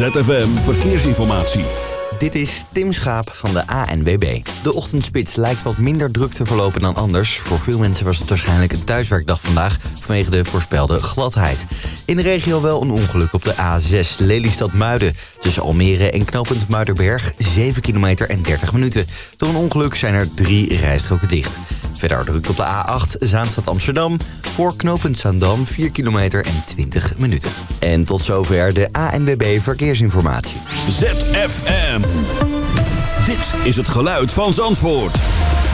ZFM Verkeersinformatie. Dit is Tim Schaap van de ANWB. De ochtendspits lijkt wat minder druk te verlopen dan anders. Voor veel mensen was het waarschijnlijk een thuiswerkdag vandaag... vanwege de voorspelde gladheid. In de regio wel een ongeluk op de A6 Lelystad-Muiden. Tussen Almere en knooppunt Muidenberg 7 kilometer en 30 minuten. Door een ongeluk zijn er drie rijstroken dicht. Verder drukt op de A8 Zaanstad Amsterdam. Voor knooppunt Zaandam 4 kilometer en 20 minuten. En tot zover de ANWB Verkeersinformatie. ZFM. Dit is het geluid van Zandvoort.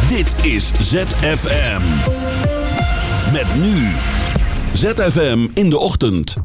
Dit is ZFM. Met nu. ZFM in de ochtend.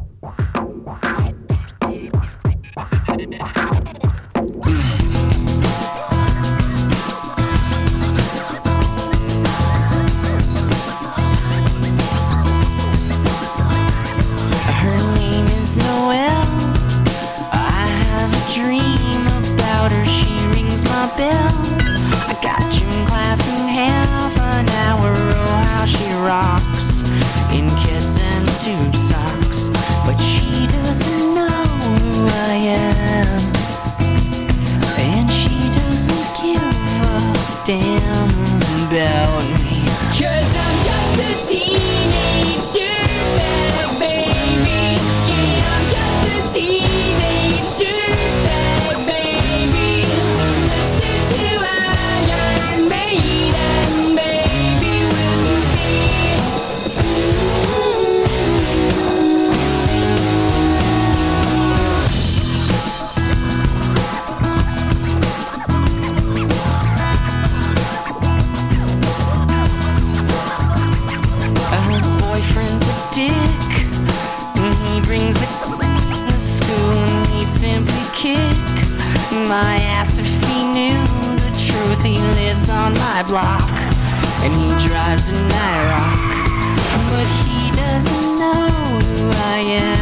Block and he drives an IROC. But he doesn't know who I am.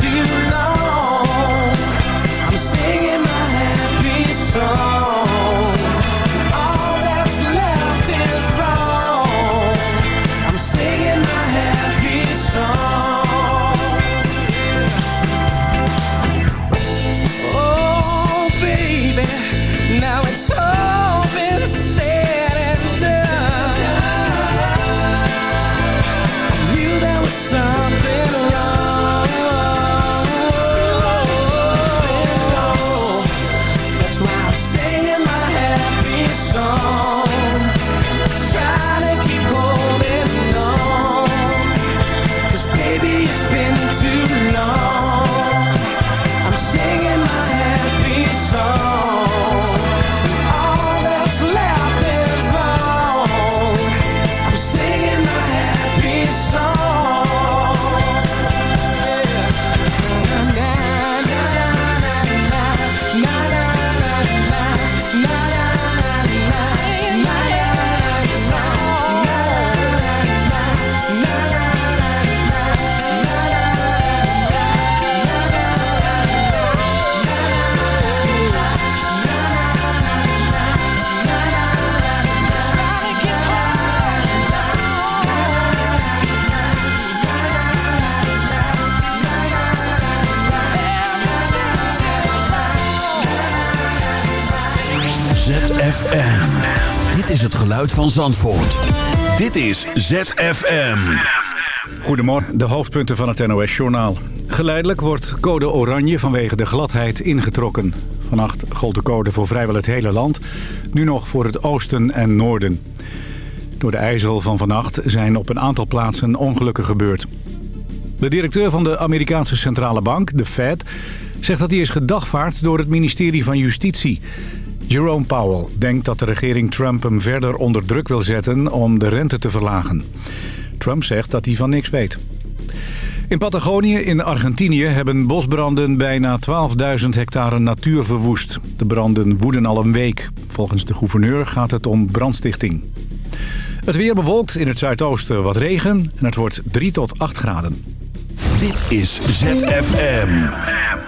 Too long. I'm singing my happy song. Van Zandvoort. Dit is ZFM. Goedemorgen, de hoofdpunten van het NOS-journaal. Geleidelijk wordt code oranje vanwege de gladheid ingetrokken. Vannacht gold de code voor vrijwel het hele land, nu nog voor het oosten en noorden. Door de ijzel van vannacht zijn op een aantal plaatsen ongelukken gebeurd. De directeur van de Amerikaanse Centrale Bank, de Fed, zegt dat hij is gedagvaard door het ministerie van Justitie. Jerome Powell denkt dat de regering Trump hem verder onder druk wil zetten om de rente te verlagen. Trump zegt dat hij van niks weet. In Patagonië in Argentinië hebben bosbranden bijna 12.000 hectare natuur verwoest. De branden woeden al een week. Volgens de gouverneur gaat het om brandstichting. Het weer bewolkt in het zuidoosten wat regen en het wordt 3 tot 8 graden. Dit is ZFM.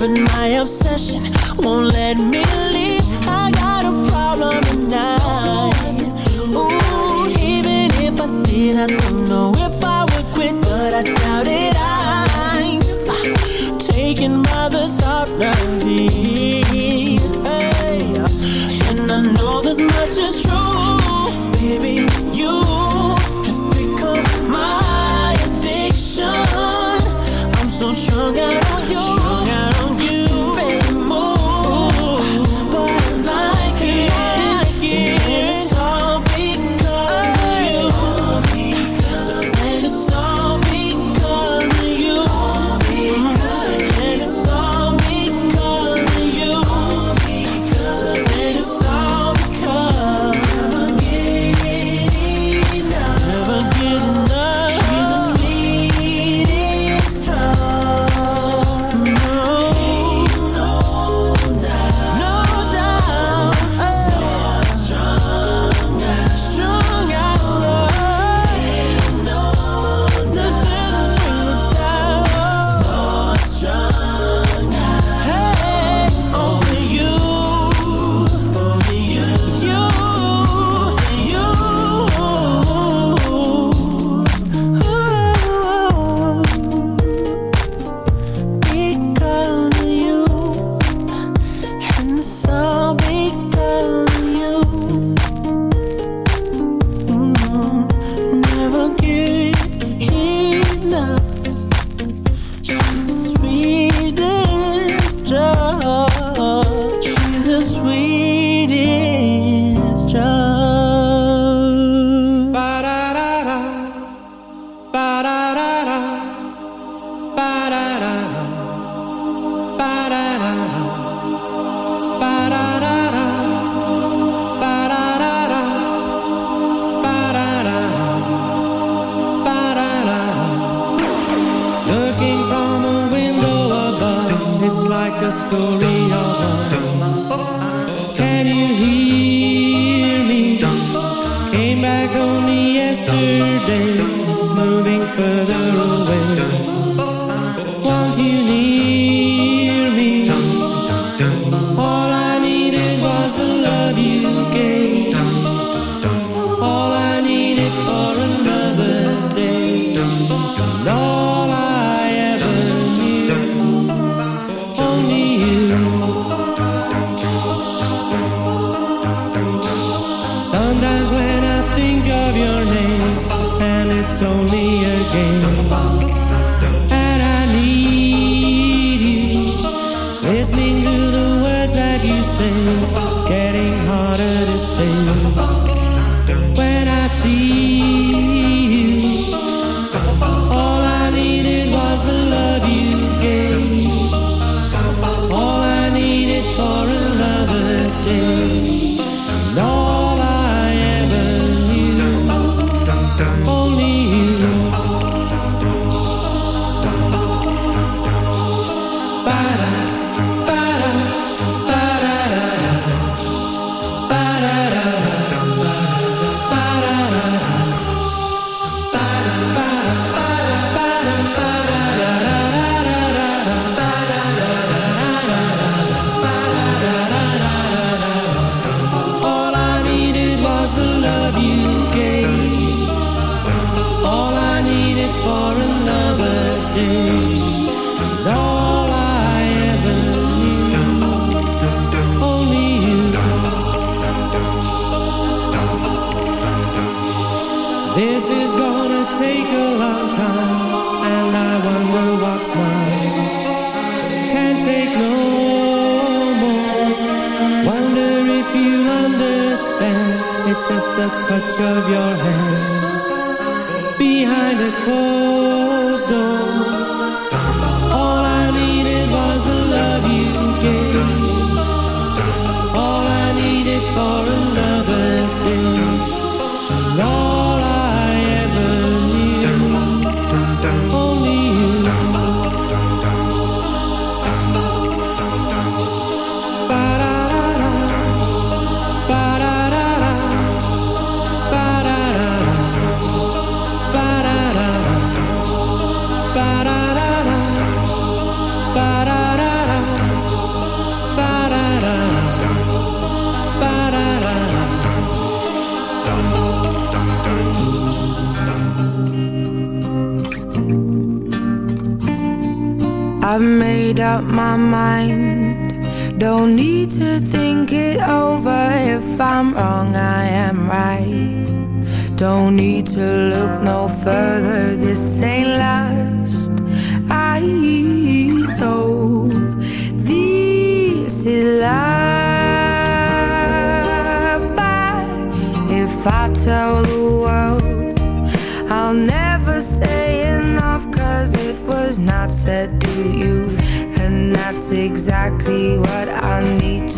Robin, my obsession won't let me leave. I got a problem tonight. Ooh, even if I did, I don't know if I would quit, but I doubt it. I'm taken by the thought of thee. Hey, and I know this much is true. exactly what I need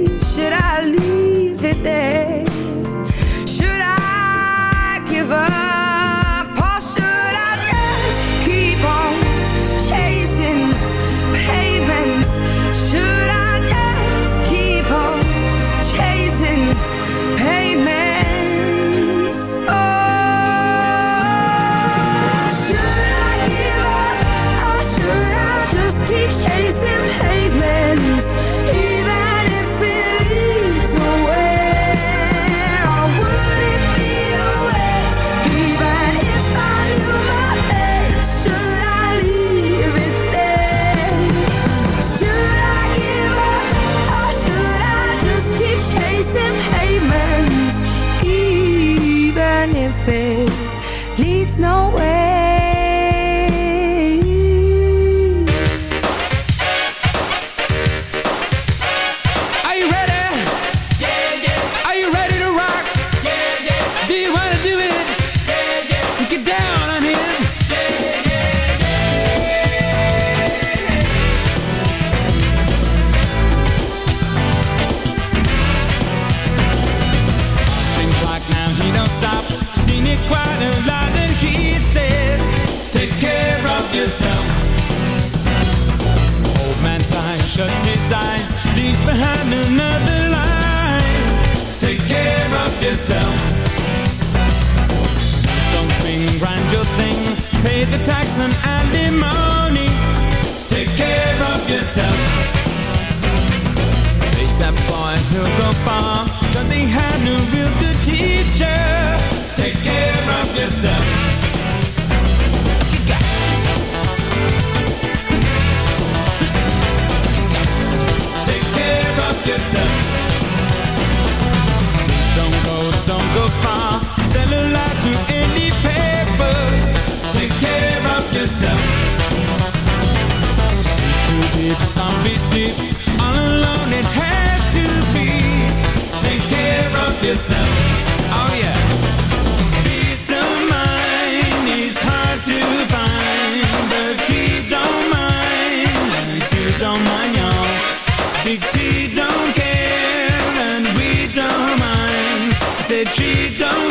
he'll go Cause he had no real good teacher. Take care of yourself. Take care of yourself. Don't go, don't go far. Sell a lie to any paper. Take care of yourself. Zombie sleep yourself. Oh yeah. Peace of mind is hard to find, but don't mind, and don't mind, y'all. Big T don't care, and we don't mind. I said she don't.